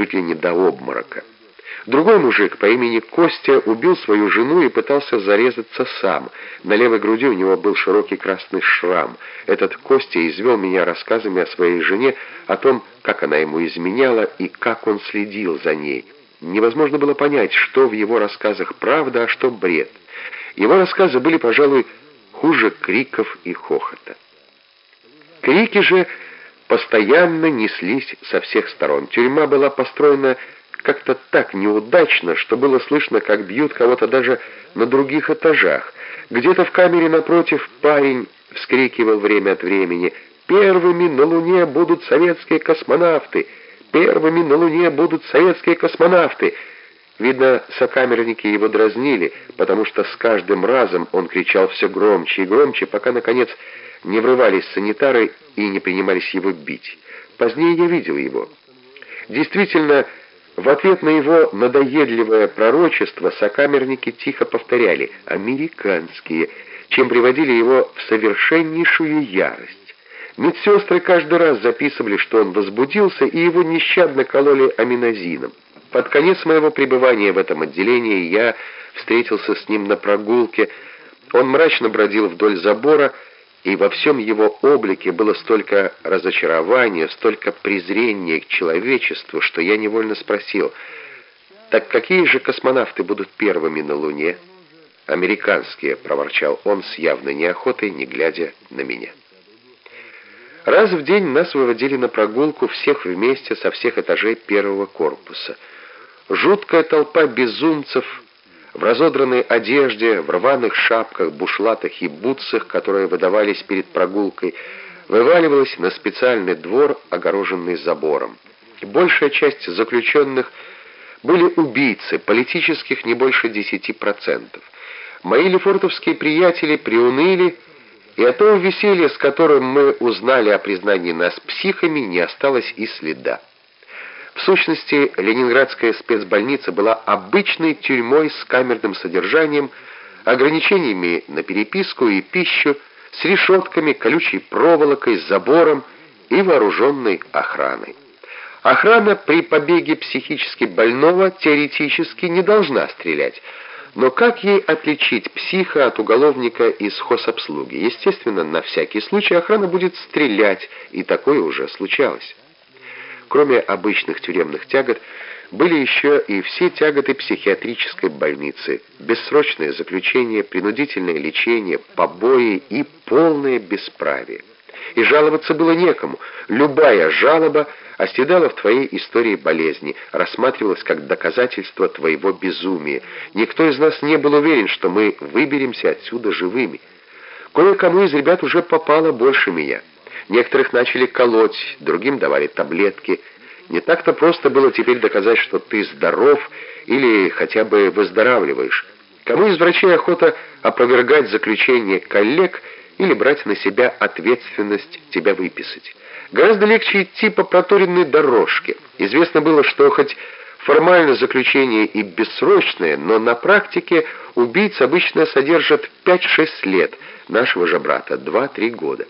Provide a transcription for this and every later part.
чуть ли не до обморока. Другой мужик по имени Костя убил свою жену и пытался зарезаться сам. На левой груди у него был широкий красный шрам. Этот Костя извел меня рассказами о своей жене, о том, как она ему изменяла и как он следил за ней. Невозможно было понять, что в его рассказах правда, а что бред. Его рассказы были, пожалуй, хуже криков и хохота. Крики же постоянно неслись со всех сторон. Тюрьма была построена как-то так неудачно, что было слышно, как бьют кого-то даже на других этажах. Где-то в камере напротив парень вскрикивал время от времени «Первыми на Луне будут советские космонавты! Первыми на Луне будут советские космонавты!» Видно, сокамерники его дразнили, потому что с каждым разом он кричал все громче и громче, пока, наконец, не врывались санитары и не принимались его бить. Позднее я видел его. Действительно, в ответ на его надоедливое пророчество сокамерники тихо повторяли «американские», чем приводили его в совершеннейшую ярость. Медсестры каждый раз записывали, что он возбудился, и его нещадно кололи аминозином. Под конец моего пребывания в этом отделении я встретился с ним на прогулке. Он мрачно бродил вдоль забора, и во всем его облике было столько разочарования, столько презрения к человечеству, что я невольно спросил, «Так какие же космонавты будут первыми на Луне?» «Американские», — проворчал он с явной неохотой, не глядя на меня. Раз в день нас выводили на прогулку всех вместе со всех этажей первого корпуса. Жуткая толпа безумцев в разодранной одежде, в рваных шапках, бушлатах и бутсах, которые выдавались перед прогулкой, вываливалась на специальный двор, огороженный забором. Большая часть заключенных были убийцы, политических не больше 10%. Мои лефортовские приятели приуныли, и от того веселья, с которым мы узнали о признании нас психами, не осталось и следа. В сущности, Ленинградская спецбольница была обычной тюрьмой с камерным содержанием, ограничениями на переписку и пищу, с решетками, колючей проволокой, забором и вооруженной охраной. Охрана при побеге психически больного теоретически не должна стрелять, но как ей отличить психа от уголовника из хозобслуги? Естественно, на всякий случай охрана будет стрелять, и такое уже случалось. Кроме обычных тюремных тягот, были еще и все тяготы психиатрической больницы, бессрочное заключение, принудительное лечение, побои и полное бесправие. И жаловаться было некому. Любая жалоба оседала в твоей истории болезни, рассматривалась как доказательство твоего безумия. Никто из нас не был уверен, что мы выберемся отсюда живыми. Кое-кому из ребят уже попало больше меня. Некоторых начали колоть, другим давали таблетки. Не так-то просто было теперь доказать, что ты здоров или хотя бы выздоравливаешь. Кому из врачей охота опровергать заключение коллег или брать на себя ответственность тебя выписать? Гораздо легче идти по проторенной дорожке. Известно было, что хоть формально заключение и бессрочное, но на практике убийц обычно содержат 5-6 лет, нашего же брата 2-3 года.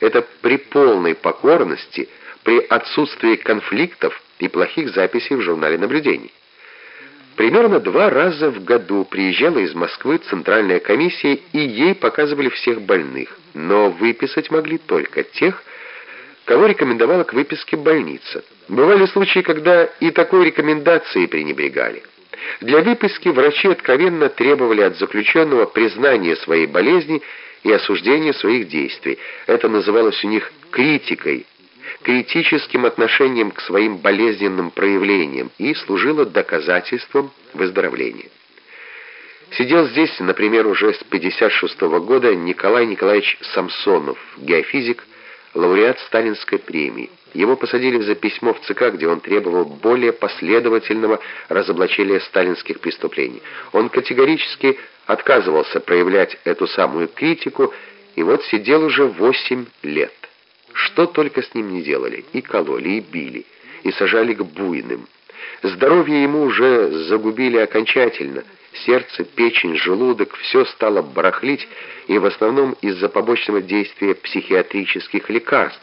Это при полной покорности, при отсутствии конфликтов и плохих записей в журнале наблюдений. Примерно два раза в году приезжала из Москвы центральная комиссия, и ей показывали всех больных, но выписать могли только тех, кого рекомендовала к выписке больница. Бывали случаи, когда и такой рекомендацией пренебрегали. Для выписки врачи откровенно требовали от заключенного признания своей болезни и осуждение своих действий. Это называлось у них критикой, критическим отношением к своим болезненным проявлениям и служило доказательством выздоровления. Сидел здесь, например, уже с 56 -го года Николай Николаевич Самсонов, геофизик, лауреат Сталинской премии. Его посадили за письмо в ЦК, где он требовал более последовательного разоблачения сталинских преступлений. Он категорически отказывался проявлять эту самую критику, и вот сидел уже 8 лет. Что только с ним не делали, и кололи, и били, и сажали к буйным. Здоровье ему уже загубили окончательно. Сердце, печень, желудок, все стало барахлить, и в основном из-за побочного действия психиатрических лекарств,